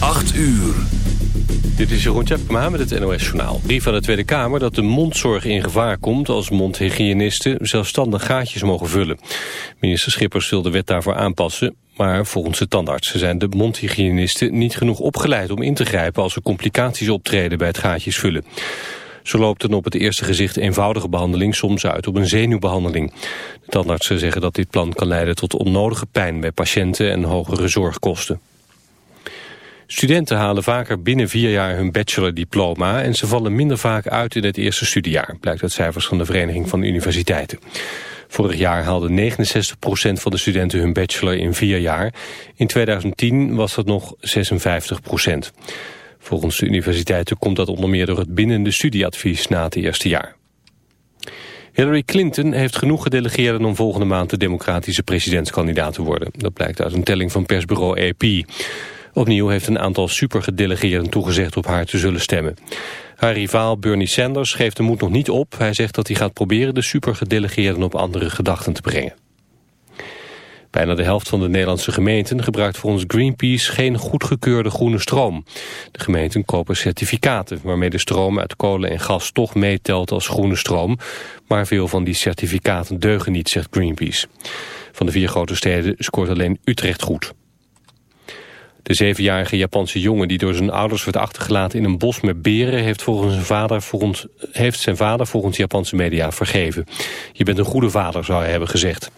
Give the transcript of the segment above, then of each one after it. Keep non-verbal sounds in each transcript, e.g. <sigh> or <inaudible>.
8 uur. Dit is Jeroen Tjepkema met het NOS Journaal. Brief van de Tweede Kamer dat de mondzorg in gevaar komt... als mondhygiënisten zelfstandig gaatjes mogen vullen. Minister Schippers wil de wet daarvoor aanpassen... maar volgens de tandartsen zijn de mondhygiënisten niet genoeg opgeleid... om in te grijpen als er complicaties optreden bij het gaatjes vullen. Zo loopt een op het eerste gezicht eenvoudige behandeling soms uit op een zenuwbehandeling. De tandartsen zeggen dat dit plan kan leiden tot onnodige pijn bij patiënten en hogere zorgkosten. Studenten halen vaker binnen vier jaar hun bachelordiploma en ze vallen minder vaak uit in het eerste studiejaar, blijkt uit cijfers van de Vereniging van Universiteiten. Vorig jaar haalde 69% van de studenten hun bachelor in vier jaar. In 2010 was dat nog 56%. Volgens de universiteiten komt dat onder meer door het bindende studieadvies na het eerste jaar. Hillary Clinton heeft genoeg gedelegeerden om volgende maand de democratische presidentskandidaat te worden. Dat blijkt uit een telling van persbureau AP. Opnieuw heeft een aantal supergedelegeerden toegezegd op haar te zullen stemmen. Haar rivaal Bernie Sanders geeft de moed nog niet op. Hij zegt dat hij gaat proberen de supergedelegeerden op andere gedachten te brengen. Bijna de helft van de Nederlandse gemeenten gebruikt volgens Greenpeace geen goedgekeurde groene stroom. De gemeenten kopen certificaten waarmee de stroom uit kolen en gas toch meetelt als groene stroom. Maar veel van die certificaten deugen niet, zegt Greenpeace. Van de vier grote steden scoort alleen Utrecht goed. De zevenjarige Japanse jongen die door zijn ouders werd achtergelaten in een bos met beren... heeft, volgens zijn, vader volgens, heeft zijn vader volgens Japanse media vergeven. Je bent een goede vader, zou hij hebben gezegd.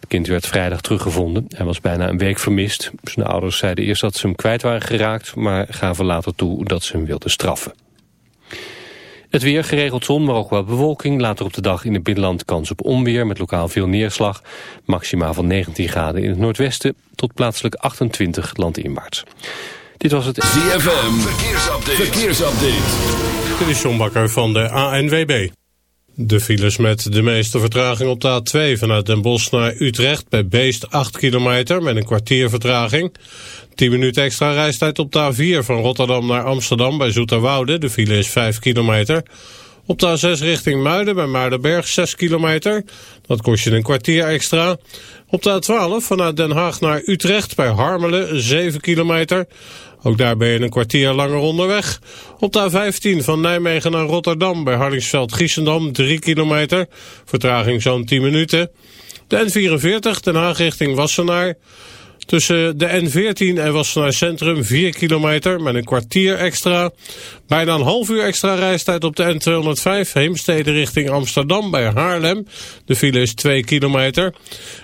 Het kind werd vrijdag teruggevonden. Hij was bijna een week vermist. Zijn ouders zeiden eerst dat ze hem kwijt waren geraakt... maar gaven later toe dat ze hem wilden straffen. Het weer geregeld zon, maar ook wel bewolking. Later op de dag in het binnenland kans op onweer met lokaal veel neerslag. Maximaal van 19 graden in het noordwesten tot plaatselijk 28 landinwaarts. Dit was het ZFM. Verkeersupdate. Verkeersupdate. Dit is John Bakker van de ANWB. De files met de meeste vertraging op de A2 vanuit Den Bosch naar Utrecht bij Beest 8 kilometer met een kwartier vertraging. 10 minuten extra reistijd op de A4 van Rotterdam naar Amsterdam bij Zoeterwoude. De file is 5 kilometer. Op de A6 richting Muiden bij Muidenberg 6 kilometer. Dat kost je een kwartier extra. Op de A12 vanuit Den Haag naar Utrecht bij Harmelen 7 kilometer. Ook daar ben je een kwartier langer onderweg. Op de A15 van Nijmegen naar Rotterdam bij Hardingsveld-Giessendam 3 kilometer. Vertraging zo'n 10 minuten. De N44 Den Haag richting Wassenaar. Tussen de N14 en Wassenaar Centrum 4 kilometer met een kwartier extra. Bijna een half uur extra reistijd op de N205 Heemstede richting Amsterdam bij Haarlem. De file is 2 kilometer.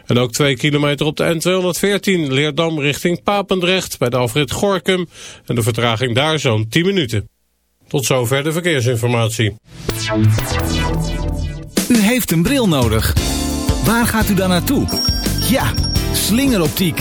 En ook 2 kilometer op de N214 Leerdam richting Papendrecht bij de Alfred Gorkum. En de vertraging daar zo'n 10 minuten. Tot zover de verkeersinformatie. U heeft een bril nodig. Waar gaat u dan naartoe? Ja, slingeroptiek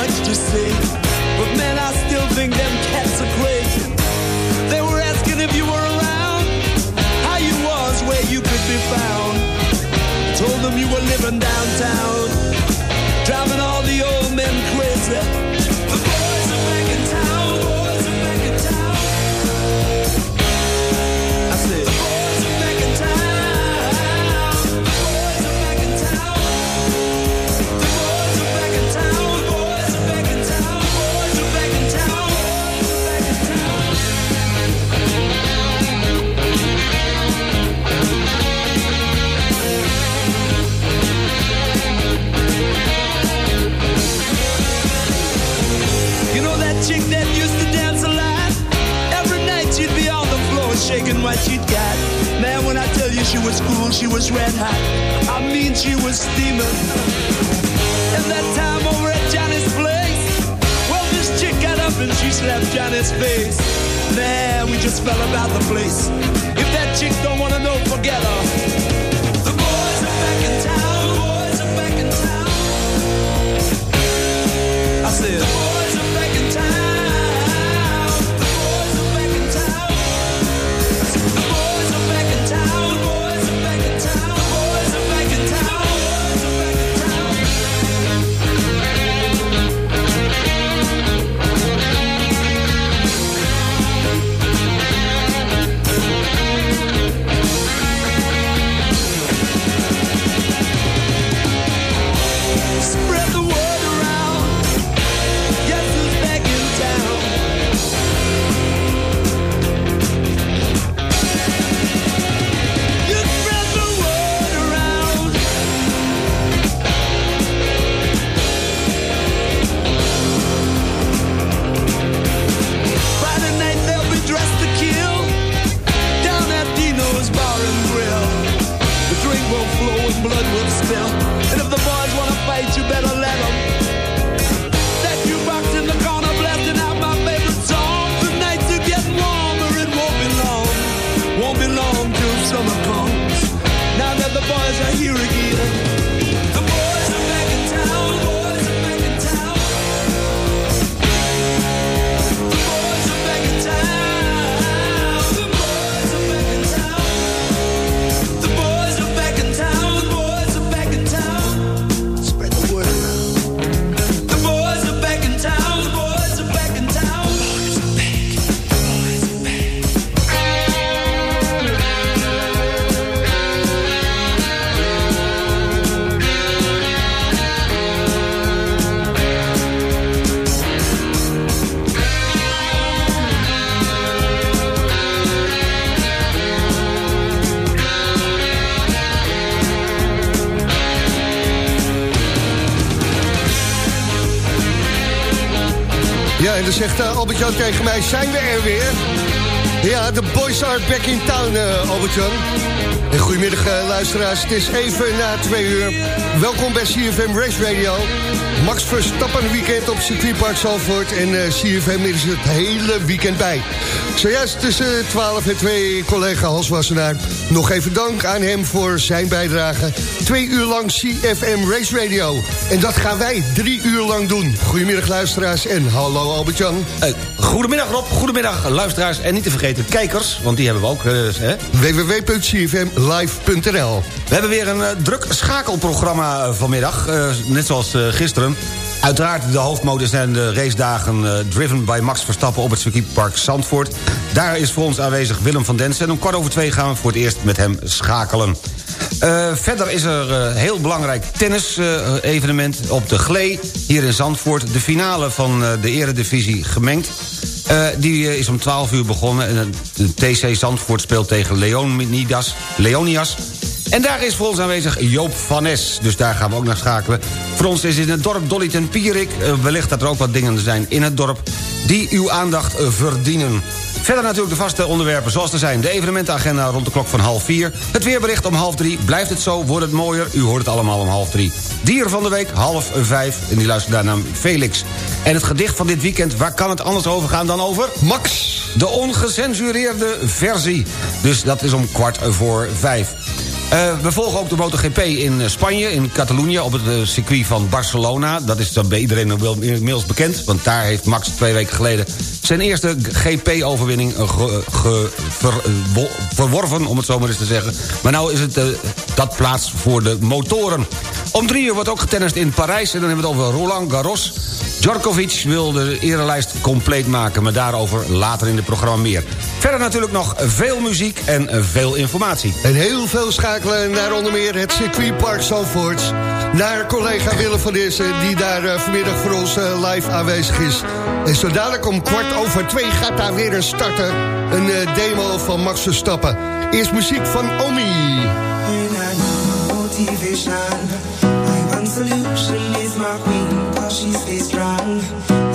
Much to say. But man, I still think them cats are crazy. They were asking if you were around, how you was, where you could be found. Told them you were living downtown, en dan zegt uh, Albert-Jan tegen mij, zijn we er weer? Ja, de boys are back in town, eh, Albert-Jan. En goedemiddag eh, luisteraars, het is even na twee uur. Welkom bij CFM Race Radio. Max Verstappen weekend op circuitpark Zalvoort. En eh, CFM is het hele weekend bij. Zojuist tussen 12 en 2 collega Hans Wassenaar. Nog even dank aan hem voor zijn bijdrage. Twee uur lang CFM Race Radio. En dat gaan wij drie uur lang doen. Goedemiddag luisteraars en hallo Albert-Jan. Eh, goedemiddag Rob, goedemiddag luisteraars en niet te vergeten kijkers, want die hebben we ook. eh, hè? www.cfmlive.nl We hebben weer een eh, druk schakelprogramma eh, vanmiddag, net zoals gisteren. Uiteraard de hoofdmodus zijn de racedagen driven by Max Verstappen op het circuitpark Zandvoort. Daar is voor ons aanwezig Willem van Densen en om kwart over twee gaan we voor het eerst met hem schakelen. Eh, verder is er een heel belangrijk tennis-evenement op de Glee hier in Zandvoort. De finale van eh, de eredivisie gemengd. Eh, die eh, is om 12 uur begonnen. En eh, de TC Zandvoort speelt tegen Leonidas, Leonias. En daar is voor ons aanwezig Joop van Nes. Dus daar gaan we ook naar schakelen. Voor ons is in het dorp Dolly ten Pierik. Eh, wellicht dat er ook wat dingen zijn in het dorp... die uw aandacht eh, verdienen. Verder natuurlijk de vaste onderwerpen zoals er zijn. De evenementenagenda rond de klok van half vier. Het weerbericht om half drie. Blijft het zo, wordt het mooier. U hoort het allemaal om half drie. Dier van de week, half vijf. En die luistert daar naar Felix. En het gedicht van dit weekend, waar kan het anders over gaan dan over? Max. De ongecensureerde versie. Dus dat is om kwart voor vijf. Eh, we volgen ook de MotoGP in eh, Spanje, in Catalonië... op het eh, circuit van Barcelona. Dat is dan bij iedereen inmiddels bekend... want daar heeft Max twee weken geleden... zijn eerste GP-overwinning verworven, om het zo maar eens te zeggen. Maar nou is het dat plaats voor de motoren. Om drie uur wordt ook getennist in Parijs... en dan hebben we het over Roland Garros... Djokovic wil de erelijst compleet maken... maar daarover later in het programma meer. Verder natuurlijk nog veel muziek en veel informatie. En heel veel schakelen naar onder meer het circuitpark Zandvoort. Naar collega Willem van Deersen, die daar uh, vanmiddag voor ons uh, live aanwezig is. En zo dadelijk om kwart over twee gaat daar weer een starten. Een uh, demo van Max Verstappen. Eerst muziek van Omi. solution is my queen, she strong.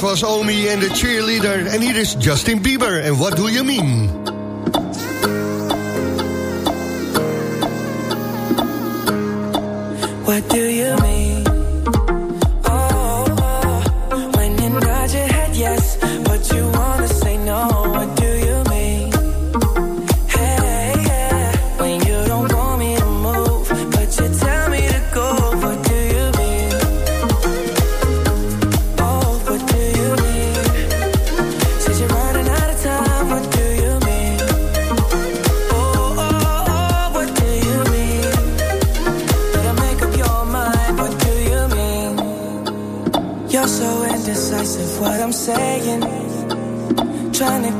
Dat was Omi en de cheerleader. En hier is Justin Bieber. En what do you mean? What do you mean?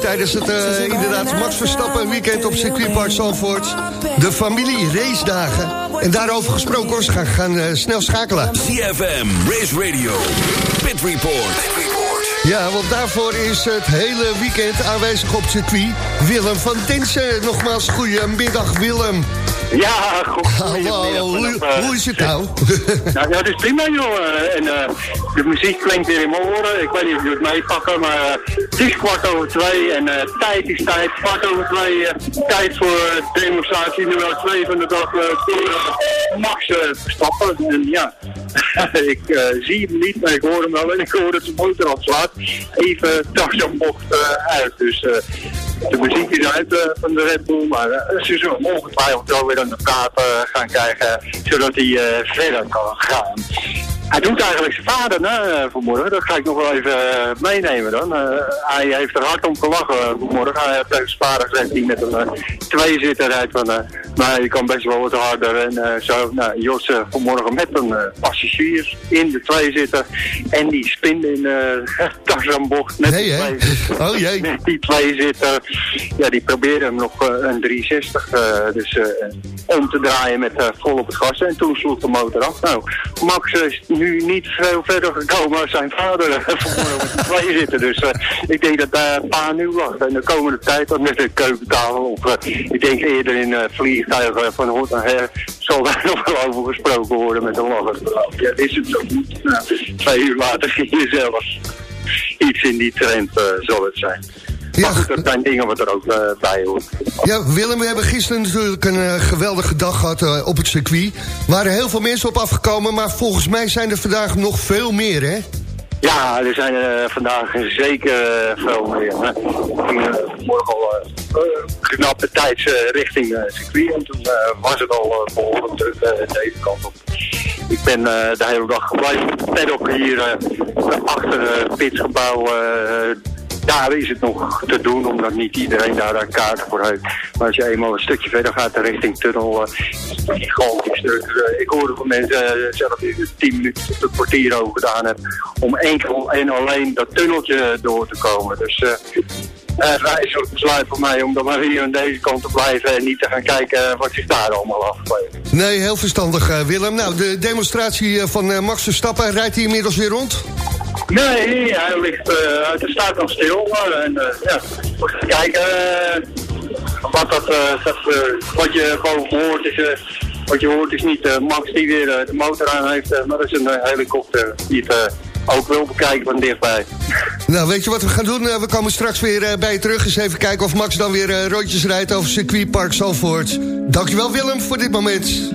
Tijdens het eh, inderdaad Max Verstappen weekend op circuitpark Zandvoort. De familie race dagen. En daarover gesproken hoor, ze gaan, gaan eh, snel schakelen. CFM, Race Radio, Pit Report. Ja, want daarvoor is het hele weekend aanwezig op circuit. Willem van Dinsen, nogmaals goedemiddag Willem. Ja, goed. <laughs> Hallo, hoe, hoe is het nou? <laughs> Nou, ja, het is prima, joh. Eh, En eh, de muziek klinkt weer in mijn oren. Ik weet niet of jullie het meepakken, maar eh, het is kwart over twee. En eh, tijd is tijd. Kwart over twee. eh, tijd voor eh, demonstratie nummer twee van de dag eh, door eh, Max eh, Verstappen. En ja, <laughs> ik eh, zie hem niet, maar ik hoor hem wel. En ik hoor dat zijn motor afslaat. Even tas bocht eh, uit. Dus eh, de muziek is uit eh, van de Red Bull. Maar eh, ze zullen ongetwijfeld wel weer aan de praat eh, gaan krijgen. Zodat hij verder kan gaan. Hij doet eigenlijk zijn vader hè, vanmorgen. Dat ga ik nog wel even meenemen dan. Hij heeft er hard om gelachen uh, vanmorgen. Hij heeft tegen zijn vader gezegd die met een tweezitter rijdt van... maar je kan best wel wat harder. En eh, zo, nou, Jos eh, vanmorgen met een eh, passagier in de tweezitter. En die spinde in <laughs> uh, Tarzanbocht met Nee, hè? tweezitter. Oh jee. Met die tweezitter. Ja, die probeerde hem nog een 360 eh, dus, om te draaien met vol op het gas. En toen sloeg de motor af. Nou, Max is nu niet veel verder gekomen als zijn vader <laughs> vanmorgen met de tweezitter. Dus eh, ik denk dat daar een paar nu wacht. En de komende tijd dan met de keukentafel. Of ik denk eerder in eh, vliegtuigen van hoort naar her. Zal daar nog wel over gesproken worden met een lacher. Ja, is het zo goed? Nou, twee uur later ging je zelfs iets in die trend eh, zal het zijn. Ja, goed, dat zijn dingen wat er ook eh, bij hoort. Ja, Willem, we hebben gisteren natuurlijk een eh, geweldige dag gehad eh, op het circuit. Er waren heel veel mensen op afgekomen, maar volgens mij zijn er vandaag nog veel meer, hè? Ja, er zijn er vandaag zeker eh, veel meer. Eh, morgen al eh, eh, knappe tijds eh, richting eh, circuit. En toen eh, was het al behoorlijk druk eh, deze kant op. Ik ben eh, de hele dag gebleven op het paddock hier eh, achter het pitsgebouw. Eh, daar is het nog te doen, omdat niet iedereen daar een kaart voor heeft. Maar als je eenmaal een stukje verder gaat richting tunnel, eh, is het een gigantisch stuk. Eh, ik hoorde van mensen eh, zelf er tien minuten tot een kwartier over gedaan hebben om enkel en alleen dat tunneltje door te komen. Dus eh uh, reizen besluit voor mij om dan maar hier aan deze kant te blijven en niet te gaan kijken wat zich daar allemaal afspeelt. Nee, heel verstandig, eh, Willem. Nou, de demonstratie eh, van eh, Max Verstappen, rijdt hij inmiddels weer rond? Nee, hij ligt uh, uit de staat nog stil. En uh, ja, we gaan kijken uh, wat, dat, wat je boven hoort. Is, wat je hoort is niet Max die weer de motor aan heeft, maar dat is een helikopter die het ook wil bekijken van dichtbij. Nou, weet je wat we gaan doen? We komen straks weer bij je terug. Eens even kijken of Max dan weer rondjes rijdt over circuitpark Zalvoort. Dankjewel Willem voor dit moment.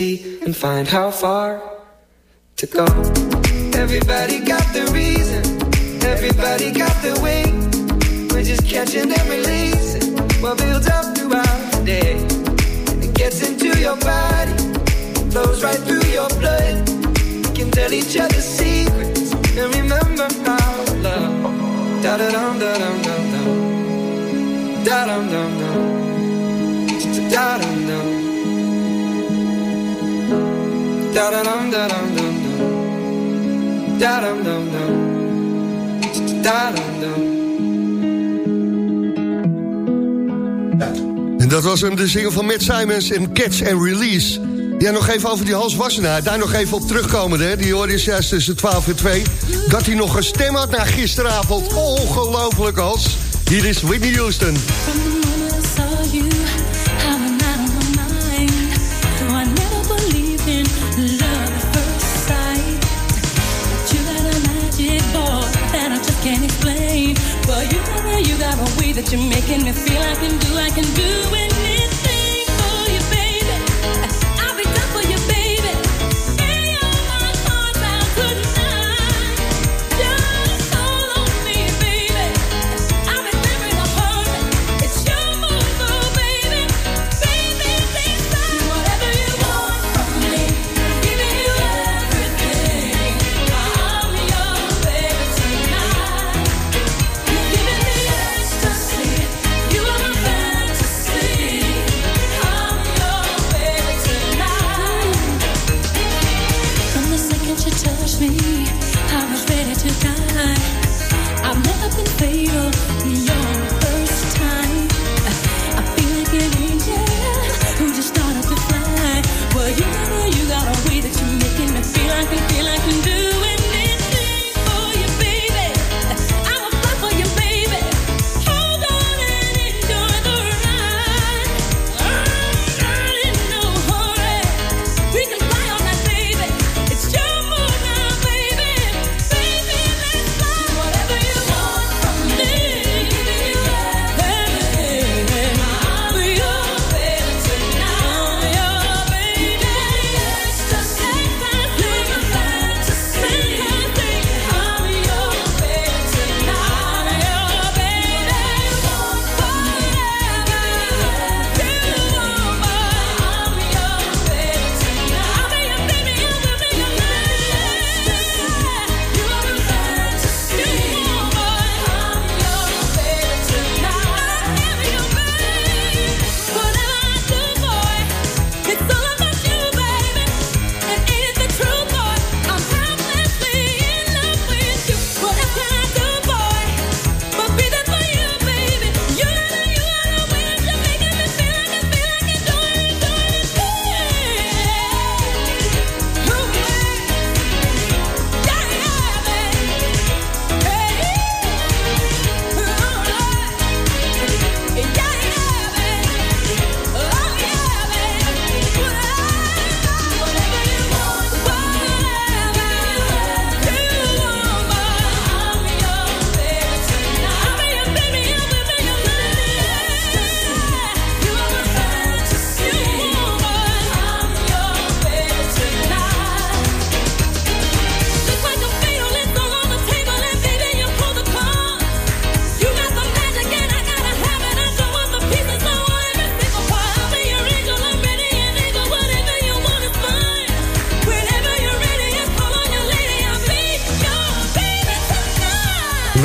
and find how far de zingen van Matt Simons in Catch and Release. Ja, nog even over die Hans Wassenaar. Daar nog even op terugkomen, hè. Die hoorde is juist tussen 12 en 2. Dat hij nog een stem had na gisteravond. Ongelooflijk, Hans. Hier is Whitney Houston. Can't explain, but you know you got a way that you're making me feel I can do, I can do it.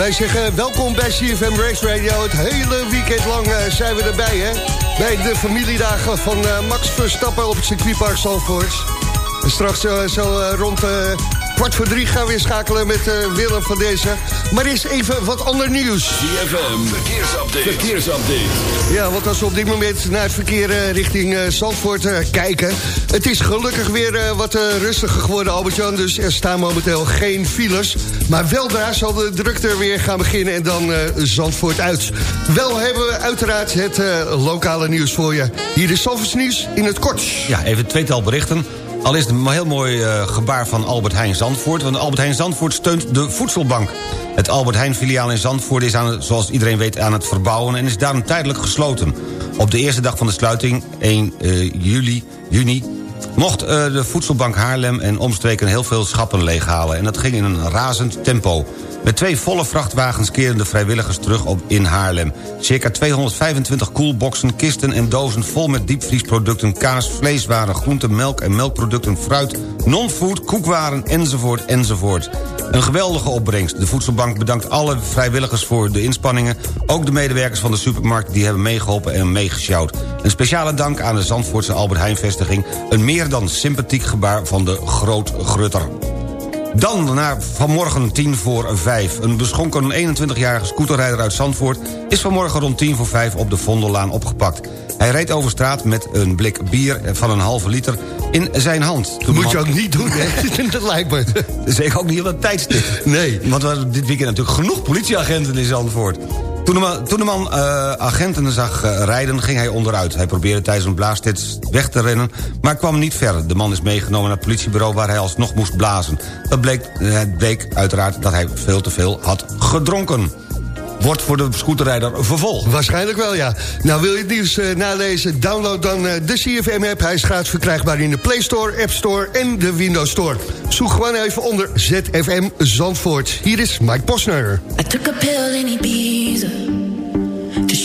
Wij zeggen welkom bij CFM Race Radio. Het hele weekend lang eh, zijn we erbij, hè? Bij de familiedagen van eh, Max Verstappen op het circuitpark Zandvoort. En straks eh, zo rond kwart voor drie gaan we weer schakelen met eh, Willem van deze. Maar eerst even wat ander nieuws. CFM, verkeersupdate. verkeersupdate. Ja, want als we op dit moment naar het verkeer eh, richting eh, Zandvoort eh, kijken... het is gelukkig weer eh, wat rustiger geworden, Albert-Jan. Dus er staan momenteel geen files. Maar wel daar zal de drukte weer gaan beginnen en dan eh, Zandvoort uit. Wel hebben we uiteraard het eh, lokale nieuws voor je. Hier is Zandvoorts nieuws in het kort. Ja, even tweetal berichten. Al is het een heel mooi eh, gebaar van Albert Heijn Zandvoort... want Albert Heijn Zandvoort steunt de voedselbank. Het Albert Heijn filiaal in Zandvoort is, aan, zoals iedereen weet, aan het verbouwen... en is daarom tijdelijk gesloten. Op de eerste dag van de sluiting, 1 eh, juli, juni... mocht eh, de voedselbank Haarlem en omstreken heel veel schappen leeghalen... en dat ging in een razend tempo. Met twee volle vrachtwagens keren de vrijwilligers terug op in Haarlem. Circa 225 koelboxen, kisten en dozen vol met diepvriesproducten... kaas, vleeswaren, groenten, melk en melkproducten, fruit... non-food, koekwaren, enzovoort, enzovoort. Een geweldige opbrengst. De Voedselbank bedankt alle vrijwilligers voor de inspanningen... ook de medewerkers van de supermarkt die hebben meegeholpen en meegesjouwd. Een speciale dank aan de Zandvoortse Albert Heijn-vestiging... een meer dan sympathiek gebaar van de Groot-Grutter. Dan naar vanmorgen 10 voor 5. Een beschonken 21-jarige scooterrijder uit Zandvoort... is vanmorgen rond 10 voor 5 op de Vondellaan opgepakt. Hij reed over straat met een blik bier van een halve liter in zijn hand. Toen Dat moet je ook niet doen, hè? <laughs> <laughs> dat lijkt me. Zeker ook niet op dat tijdstip. Nee. Want we hadden dit weekend natuurlijk genoeg politieagenten in Zandvoort. Toen de man, toen de man eh, agenten zag eh, rijden, ging hij onderuit. Hij probeerde tijdens een blaastest weg te rennen, maar kwam niet ver. De man is meegenomen naar het politiebureau waar hij alsnog moest blazen. Dat bleek, eh, het bleek uiteraard dat hij veel te veel had gedronken. Wordt voor de scooterrijder vervolgd. Waarschijnlijk wel, ja. Nou, wil je het nieuws eh, nalezen? Download dan eh, de CFM-app. Hij is gratis verkrijgbaar in de Play Store, App Store en de Windows Store. Zoek gewoon even onder ZFM Zandvoort. Hier is Mike Posner. I took a pill in Ibiza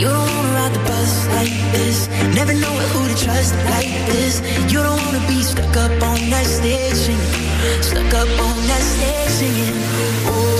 You don't wanna ride the bus like this. Never know who to trust like this. You don't wanna be stuck up on that stage singing. Stuck up on that stage singing. Oh,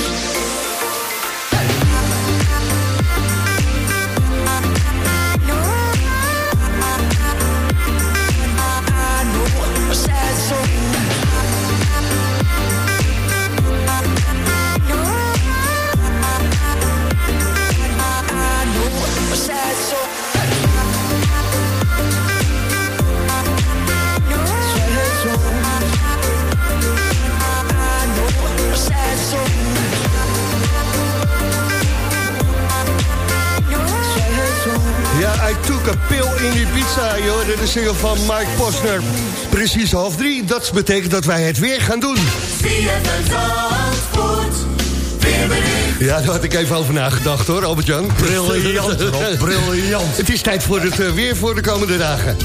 Dronken pil in die pizza. Je de single van Mike Posner. Precies half drie, dat betekent dat wij het weer gaan doen. Ja, daar had ik even over nagedacht hoor, Albert-Jan. Briljant, Rob, briljant. Het is tijd voor het eh, weer voor de komende dagen.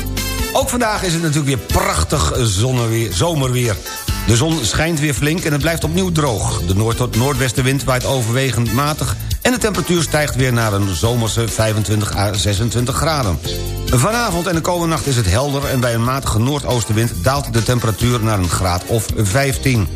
Ook vandaag is het natuurlijk weer prachtig zonneweer, zomerweer. De zon schijnt weer flink en het blijft opnieuw droog. De noord- tot noordwestenwind waait overwegend matig... en de temperatuur stijgt weer naar een zomerse 25 à 26 graden. Vanavond en de komende nacht is het helder... en bij een matige noordoostenwind daalt de temperatuur naar een graad of 15.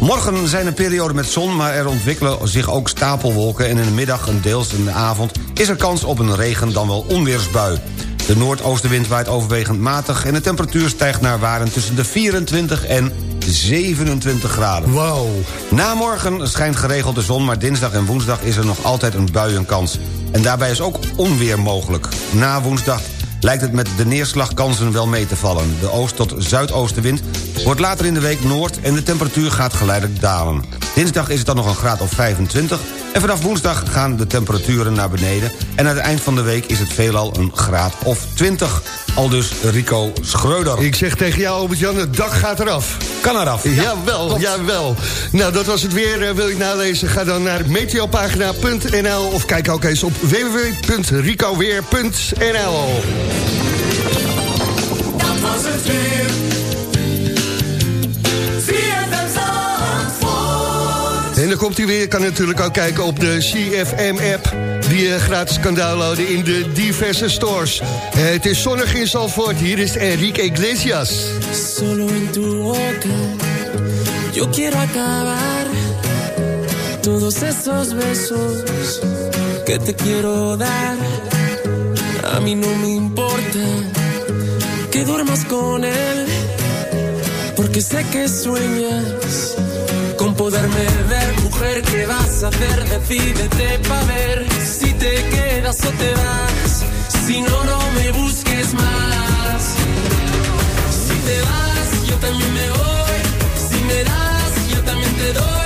Morgen zijn er perioden met zon, maar er ontwikkelen zich ook stapelwolken... en in de middag en deels in de avond is er kans op een regen dan wel onweersbui. De noordoostenwind waait overwegend matig... en de temperatuur stijgt naar waarden tussen de 24 en 27 graden. Wauw. Na morgen schijnt geregeld de zon, maar dinsdag en woensdag is er nog altijd een buienkans. En daarbij is ook onweer mogelijk. Na woensdag lijkt het met de neerslagkansen wel mee te vallen. De oost- tot zuidoostenwind wordt later in de week noord... en de temperatuur gaat geleidelijk dalen. Dinsdag is het dan nog een graad of 25... en vanaf woensdag gaan de temperaturen naar beneden... en aan het eind van de week is het veelal een graad of 20. Al dus Rico Schreuder. Ik zeg tegen jou, Albert-Jan, het dak gaat eraf. Kan eraf. jawel, jawel. Nou, dat was het weer. Eh, wil je het nalezen? Ga dan naar meteopagina.nl of kijk ook eens op www.ricoweer.nl Dat was het weer. En dan komt hij weer. Je kan natuurlijk ook kijken op de CFM-app... die je gratis kan downloaden in de diverse stores. Eh, Het is zonnig in Zalvoort. Hier is Enrique Iglesias. Solo en tu boca yo quiero acabar todos esos besos que te quiero dar. A mí no me importa que duermas con él, porque sé que sueñas con poderme. ¿Qué vas a hacer? Decídete pa' ver si te quedas o te vas. Si no, no me busques más. Si te vas, yo también me voy. Si me das, yo también te doy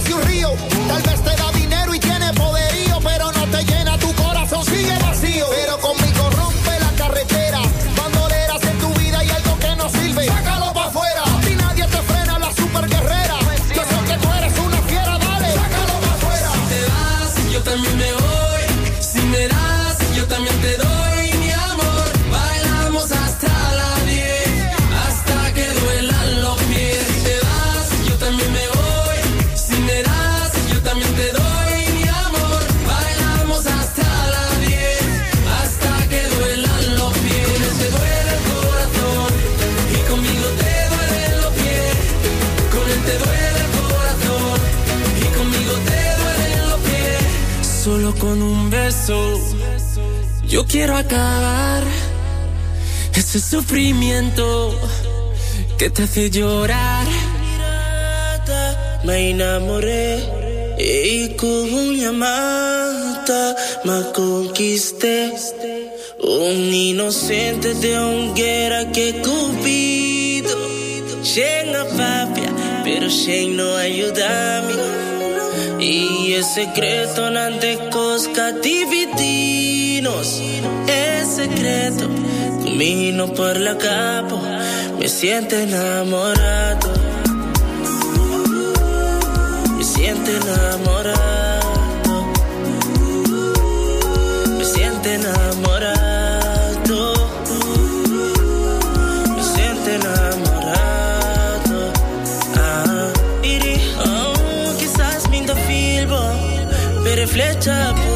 nació o rio. Con un beso yo quiero acabar ese sufrimiento que te hace llorar. Me enamoré Y con una mata me conquisté. Un inocente de hoguera que cupido. Llega papia, pero Shane no ayuda-me. Y es secreto cosca dividinos. Es secreto, camino por la capa. Me siento enamorado. Me siento enamorado. Me siento enamorado. top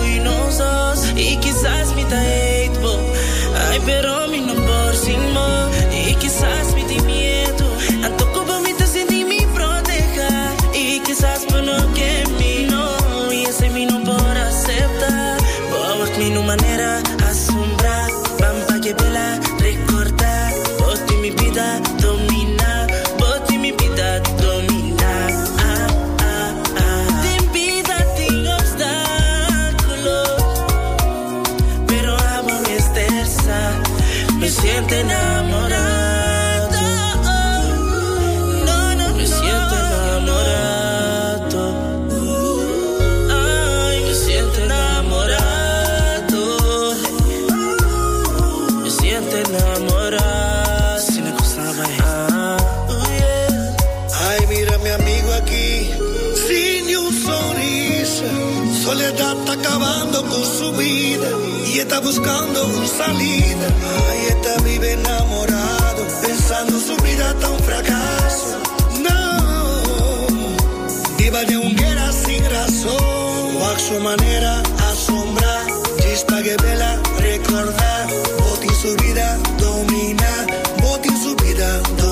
acabando con su vida y está buscando una salida. Ay, está vive enamorado, pensando su vida tan fracaso. No, viva de guerra sin razón, o a su manera asombrar. Gista que vela recordar, boti su vida domina, boti su vida domina.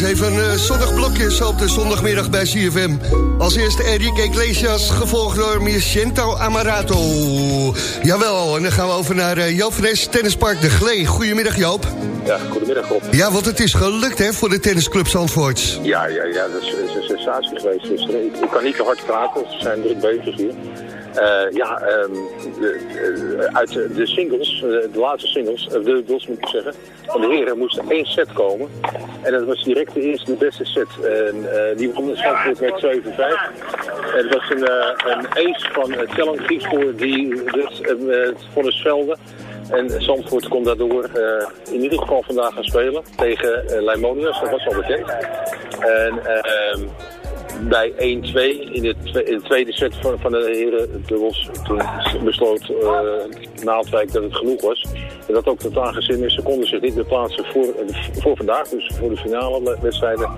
Was even een eh, zonnig blokje zo op de zondagmiddag bij CFM. Als eerste Enrique Iglesias, gevolgd door Michento Amarato. Jawel, en dan gaan we over naar eh, Joop Fres, Tennispark De Glee. Goedemiddag Joop. Ja, goedemiddag Rob. Ja, want het is gelukt hè, voor de tennisclub Zandvoort. Ja, ja, ja, dat is, is een sensatie geweest gisteren. Ik, ik kan niet te hard praten, ze zijn druk bezig hier. Eh, ja, ehm, de, de- uit de, de singles, eh, de laatste singles, eh, de dubbels moet ik zeggen, van de heren moest één set komen. En dat was direct de eerste, de beste set. En eh, die de Zandvoort met 7-5. En het was een, eh, een ace van Tellen Griekspoor die dus, eh, het vonnis velde. En Zandvoort kon daardoor eh, in ieder geval vandaag gaan spelen tegen uh, Leimonius, dat was al bekend. En ehm, bij 1-2 in, de tweede set van, de heren dubbels, toen besloot eh Naaldwijk dat het genoeg was. Dat ook tot aangezien is, ze konden zich niet meer plaatsen voor, voor vandaag, dus voor de finale le- wedstrijden.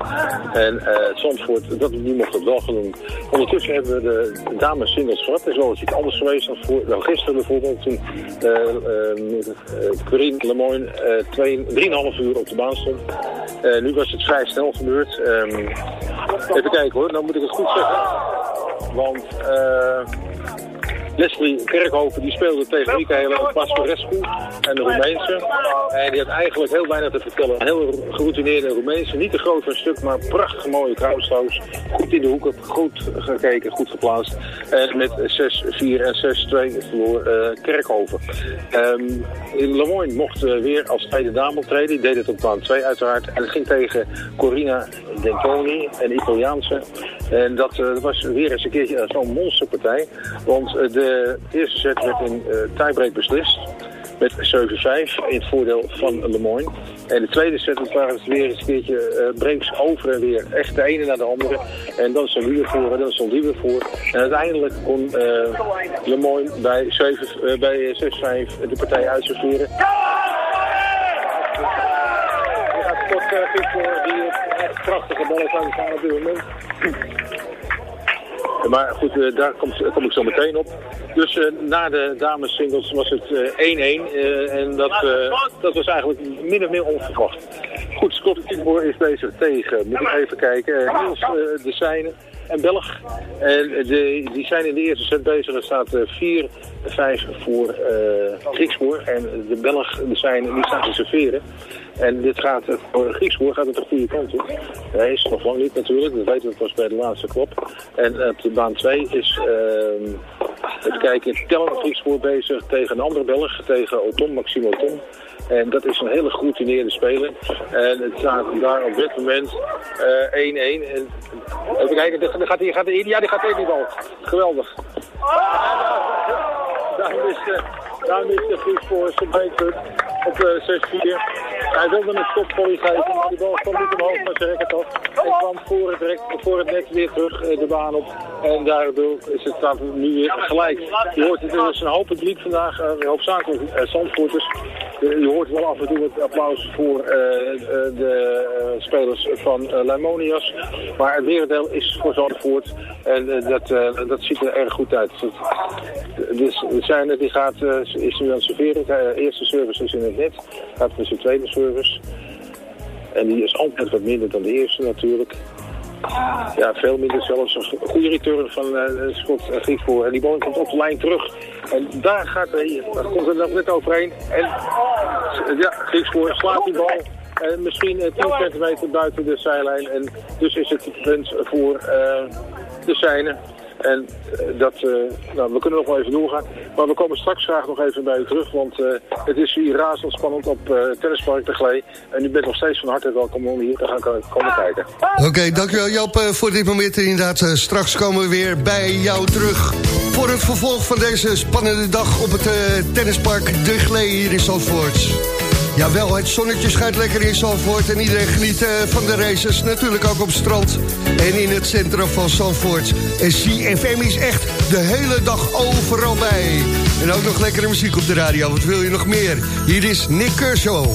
En eh Zandvoort, dat, die mocht het wel doen. Ondertussen hebben we de dames singles gehad. Dat is wel iets anders geweest dan, voor, gisteren bijvoorbeeld. Toen eh eh Corinne Lemoyne 3,5 uur op de baan stond. Nu was het vrij snel gebeurd. Ehm, even kijken hoor, dan moet ik het goed zeggen. Want eh Leslie Kerkhoven die speelde tegen Michaela Pascorescu en de Roemeense. En die had eigenlijk heel weinig te vertellen. Een heel geroutineerde Roemeense, niet te groot een stuk, maar prachtig mooie kruisstoos. Goed in de hoeken, goed gekeken, goed geplaatst. En met 6-4 en 6-2 voor eh, Kerkhoven. Ehm Lemoyne mocht eh, weer als tweede dame optreden. Die deed het op baan 2 uiteraard. En ging tegen Corina Dentoni, een Italiaanse. En dat eh, was weer eens een keertje zo'n monsterpartij. Want eh, de eerste set werd in eh tiebreak beslist. Met 7-5 in het voordeel van Lemoyne. En de tweede set waren het weer eens een keertje eh, breaks over en weer. Echt de ene naar de andere. En dan stond die weer voor en dan stond die weer voor. En uiteindelijk kon eh Lemoyne bij, 7, eh, bij 6-5 de partij uitserveren. Die gaat tot uh, voor die echt prachtige ballen aan gaan op dit moment. <laughs> Maar goed, eh, daar kom, kom ik zo meteen op. Dus eh, na de dames singles was het eh, 1-1. eh, en dat, dat was eigenlijk min of meer onverwacht. Goed, Scott Kickboer is bezig tegen, moet ik even kijken, Niels de Seine en Belg. En de, die zijn in de eerste set bezig. Er staat eh, 4-5 voor Grieksboer. En de Belg, de Seine, die staan te serveren. En dit gaat eh, voor Grieksboer gaat het de goede kant op. Hij is nog lang niet natuurlijk, dat weten we pas bij de laatste klop. En op de baan 2 is, ehm even kijken, Tellen Grieksboer bezig tegen een andere Belg, tegen Otom, Maximo Otom. En dat is een hele geroutineerde speler. En het staat daar op dit moment eh, 1-1. en even kijken, daar gaat hij gaat in. Ja, die gaat in die bal. Geweldig. Daar is, uh, daar is de Griekspoor zijn breakpunt op uh, 6-4. Hij wilde een stopvolley geven, maar die bal kwam niet omhoog van zijn racket af. En kwam voor het, voor het net weer terug uh, de baan op. En daardoor is het nu weer gelijk. Je hoort het, is een hoop publiek vandaag, uh, hoofdzakelijk uh, Zandvoorters. Je hoort wel af en toe het applaus voor de spelers van Leimonias. Maar het merendeel is voor Zandvoort. En dat, dat ziet er erg goed uit. Dus zijn die gaat, uh, is nu aan. De eerste service is in het net. Gaat voor zijn tweede service. En die is altijd wat minder dan de eerste natuurlijk. Ja, veel minder zelfs. Een goede return van uh, Schot uh, Griekspoor. En die bal komt op de lijn terug. En daar gaat hij, komt er nog net overheen. En ja, slaat die bal. En misschien uh, 10 centimeter buiten de zijlijn. En dus is het punt voor de zijne. En uh, dat, uh, nou, we kunnen nog wel even doorgaan. Maar we komen straks graag nog even bij u terug. Want uh, het is hier razendspannend op Tennispark de Glee. En u bent nog steeds van harte welkom om hier te gaan komen kijken. Oké, dankjewel Joop voor dit moment. Inderdaad, straks komen we weer bij jou terug. Voor het vervolg van deze spannende dag op het Tennispark de Glee hier in Zandvoort. Jawel, het zonnetje schijnt lekker in Zandvoort... en iedereen geniet uh, van de races, natuurlijk ook op strand... en in het centrum van Zandvoort. En CFM is echt de hele dag overal bij. En ook nog lekkere muziek op de radio, wat wil je nog meer? Hier is Nick Kershaw.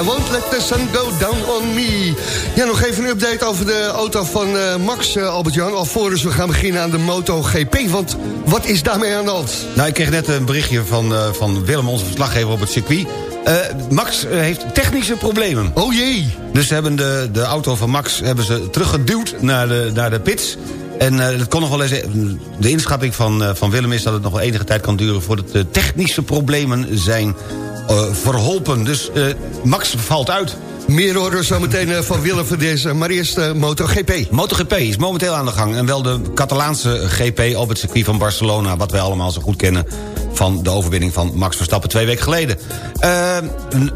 I Won't Let The Sun Go Down On Me. Ja, nog even een update over de auto van eh, Max, uh, Albert-Jan... alvorens we gaan beginnen aan de MotoGP, want wat is daarmee aan de hand? Nou, ik kreeg net een berichtje van, eh, van Willem, onze verslaggever op het circuit... Eh, Max eh, heeft technische problemen. Oh jee. Dus ze hebben de, de auto van Max hebben ze teruggeduwd naar de, naar de pits. En eh het kon nog wel eens, de inschatting van, eh, van Willem is dat het nog wel enige tijd kan duren... voordat de technische problemen zijn eh, verholpen. Dus eh, Max valt uit. Meer horen zo meteen eh, van Willem van deze, maar eerst eh, MotoGP. MotoGP is momenteel aan de gang. En wel de Catalaanse GP op het circuit van Barcelona... wat wij allemaal zo goed kennen van de overwinning van Max Verstappen twee weken geleden. Eh,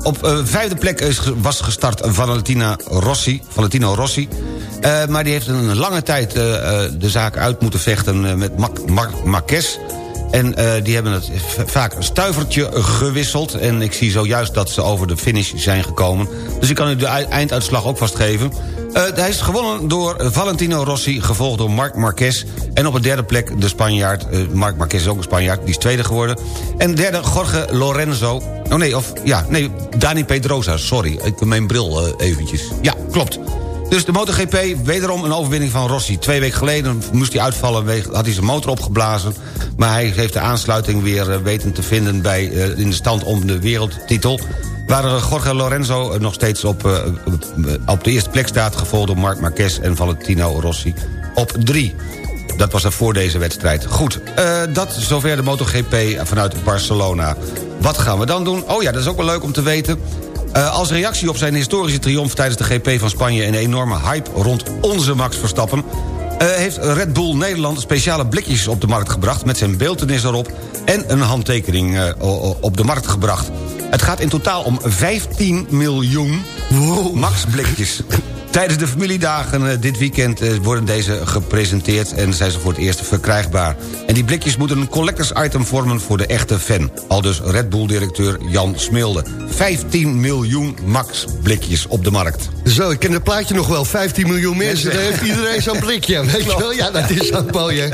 op eh, vijfde plek is, was gestart Valentina Rossi, Valentino Rossi. Eh, maar die heeft een lange tijd eh, eh, de zaak uit moeten vechten eh, met Marquez... En eh, die hebben het vaak een stuivertje gewisseld. En ik zie zojuist dat ze over de finish zijn gekomen. Dus ik kan u de ei- einduitslag ook vastgeven. Eh, hij is gewonnen door Valentino Rossi, gevolgd door Marc Marquez. En op de derde plek de Spanjaard, eh Marc Marquez is ook een Spanjaard, die is tweede geworden. En derde Jorge Lorenzo. Oh nee, of ja, nee, Dani Pedrosa, sorry. Ik mijn bril eventjes. Ja, klopt. Dus de MotoGP, wederom een overwinning van Rossi. Twee weken geleden moest hij uitvallen, had hij zijn motor opgeblazen. Maar hij heeft de aansluiting weer eh, weten te vinden bij, eh, in de stand om de wereldtitel. Waar eh, Jorge Lorenzo nog steeds op, op de eerste plek staat... gevolgd door Marc Marquez en Valentino Rossi op drie. Dat was er voor deze wedstrijd. Goed, eh, dat zover de MotoGP vanuit Barcelona. Wat gaan we dan doen? Oh ja, dat is ook wel leuk om te weten. Eh, als reactie op zijn historische triomf tijdens de GP van Spanje... en de enorme hype rond onze Max Verstappen... eh, heeft Red Bull Nederland speciale blikjes op de markt gebracht... met zijn beeltenis erop en een handtekening eh, op de markt gebracht. Het gaat in totaal om 15 miljoen Max-blikjes. <laughs> Tijdens de familiedagen eh, dit weekend eh, worden deze gepresenteerd... en zijn ze voor het eerst verkrijgbaar. En die blikjes moeten een collectors item vormen voor de echte fan. Al dus Red Bull-directeur Jan Smilde. 15 miljoen Max-blikjes op de markt. Zo, ik ken het plaatje nog wel. 15 miljoen mensen, dan heeft iedereen zo'n blikje. <laughs> Weet je wel? Ja, dat is ook mooi, hè.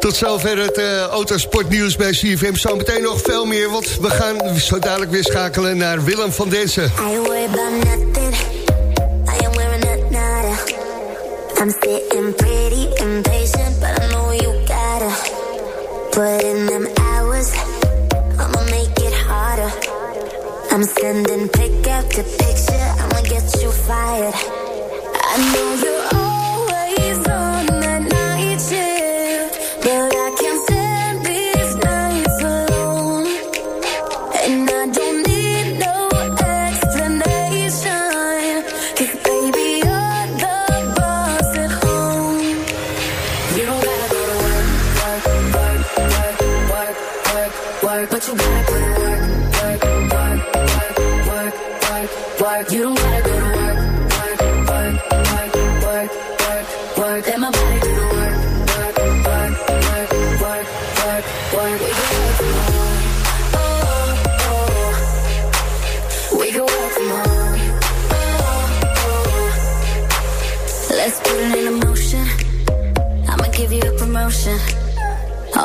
Tot zover het eh autosportnieuws bij CFM. Zo meteen nog veel meer, want we gaan zo dadelijk weer schakelen naar Willem van Densen. I I'm sitting pretty impatient, but I know you gotta put in them hours. I'ma make it harder. I'm sending pick after picture. I'ma get you fired. I know you're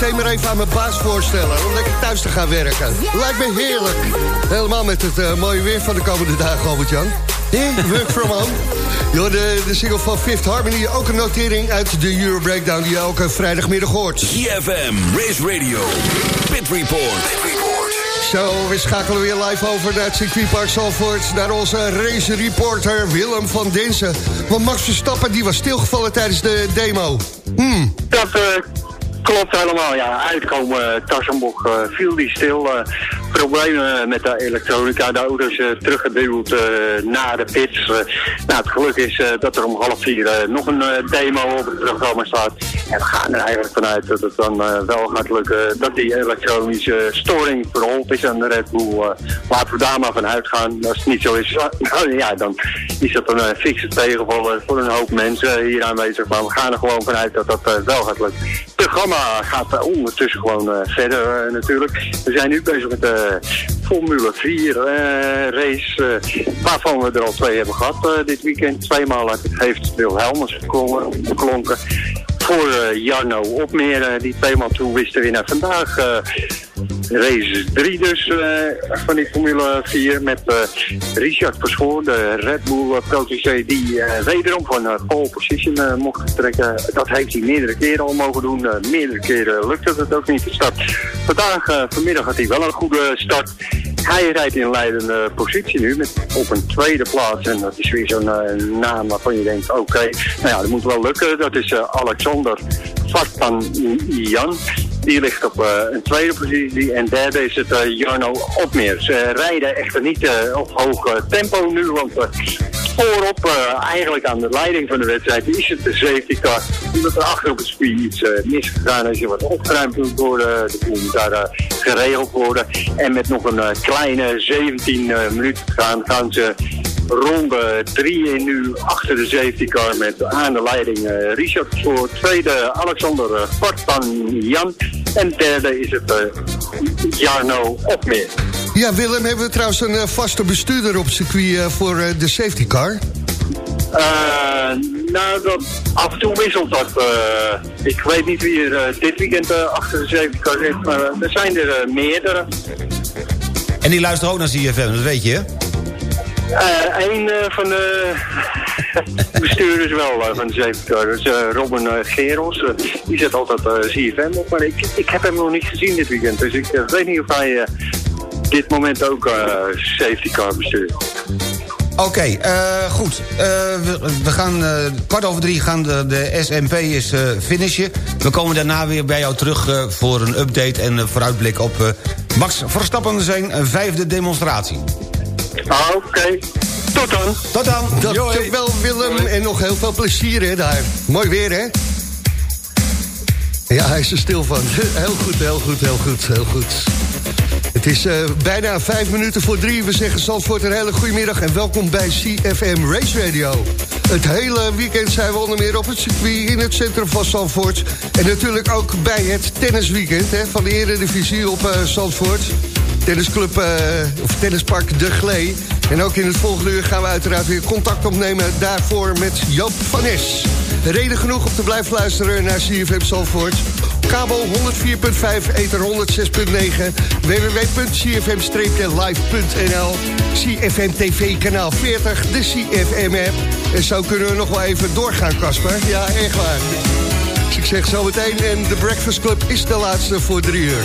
meteen maar even aan mijn baas voorstellen. Om lekker thuis te gaan werken. Lijkt me heerlijk. Helemaal met het eh, mooie weer van de komende dagen, Albert-Jan. Eh, Work from home. Joh, de, de single van Fifth Harmony. Ook een notering uit de Euro Breakdown die je elke vrijdagmiddag hoort. CFM, Race Radio, Pit Report. Zo, we schakelen weer live over naar het circuitpark Zalvoort... naar onze race reporter Willem van Dinsen. Want Max Verstappen die was stilgevallen tijdens de demo. Hmm. Dat eh, klopt helemaal, ja. Uitkomen Tassenbocht eh, viel die stil. Problemen met de elektronica. De auto is eh, teruggeduwd eh, naar de pits. Eh, nou, het geluk is eh, dat er om half vier nog een demo op het programma staat. En we gaan er eigenlijk vanuit dat het dan wel gaat lukken dat die elektronische storing verholpen is aan de Red Bull. Laten we daar maar van uitgaan. Als het niet zo is, <laughs> nou ja, dan is dat een uh, fikse tegenvaller voor een hoop mensen hier aanwezig. Maar we gaan er gewoon vanuit dat dat wel gaat lukken. Het programma gaat ondertussen gewoon verder natuurlijk. We zijn nu bezig met de Formule 4 eh, race, eh, waarvan we er al twee hebben gehad eh, dit weekend. Tweemaal heeft Wilhelmus geklonken. Voor eh, Jarno Opmeer, eh, die tweemaal toe wist te winnen. Vandaag eh, race 3 dus eh, van die Formule 4 met eh, Richard Verschoor, de Red Bull protégé, die eh, wederom van pole position mocht vertrekken. Dat heeft hij meerdere keren al mogen doen. Meerdere keren lukte het ook niet. de start. vandaag, vanmiddag had hij wel een goede start. Hij rijdt in leidende positie nu met op een tweede plaats. En dat is weer zo'n naam waarvan je denkt, oké, nou ja, dat moet wel lukken. Dat is eh, Alexander Vartan Jan. Die ligt op eh, een tweede positie. En derde is het eh, Jarno Opmeer. Ze rijden echter niet eh, op hoog eh, tempo nu. Want eh, voorop, eh, eigenlijk aan de leiding van de wedstrijd, is het de safety car. Omdat er achter op het circuit iets eh, misgegaan is. Er wordt opgeruimd moet worden. De boel moet daar eh, geregeld worden. En met nog een eh, kleine 17 eh, minuten te gaan, gaan ze ronde 3 in nu achter de safety car met aan de leiding eh, Richard voor tweede Alexander Vartan Jan en derde is het eh, Jarno Opmeer. Ja, Willem, hebben we trouwens een eh, vaste bestuurder op circuit eh, voor eh, de safety car? Eh, nou, dat, af en toe wisselt dat. eh. ik weet niet wie er eh, dit weekend eh, achter de safety car zit, maar eh, er zijn er eh, meerdere. En die luisteren ook naar CFM, dat weet je, hè? Eén van de <laughs> bestuurders wel eh, van de safety car. Dus eh, Robin eh, Gerels, eh, die zet altijd eh, CFM op. Maar ik, ik heb hem nog niet gezien dit weekend. Dus ik eh, weet niet of hij eh, dit moment ook eh, safety car bestuurt. Oké, eh, goed. Eh, we, we gaan eh, kwart over drie gaan de, de SMP is eh finishen. We komen daarna weer bij jou terug eh, voor een update en een vooruitblik op eh, Max Verstappen zijn eh, vijfde demonstratie. Oké, tot dan. Tot dan. Dankjewel Willem en nog heel veel plezier hè, daar. Mooi weer hè? Ja, hij is er stil van. <laughs> Heel goed, heel goed, heel goed, heel goed. Het is eh, bijna vijf minuten voor drie. We zeggen Zandvoort een hele goede middag en welkom bij CFM Race Radio. Het hele weekend zijn we onder meer op het circuit in het centrum van Zandvoort. En natuurlijk ook bij het tennisweekend hè, van de Eredivisie op eh, Zandvoort. Tennisclub, eh, of tennispark De Glee. En ook in het volgende uur gaan we uiteraard weer contact opnemen daarvoor met Joop van Nes. Reden genoeg om te blijven luisteren naar CFM Zandvoort. Kabel 104.5, ether 106.9, www.cfm-live.nl, CFM TV kanaal 40, de CFM-app. En zo kunnen we nog wel even doorgaan, Casper. Ja, echt waar. Dus ik zeg zo meteen en de Breakfast Club is de laatste voor drie uur.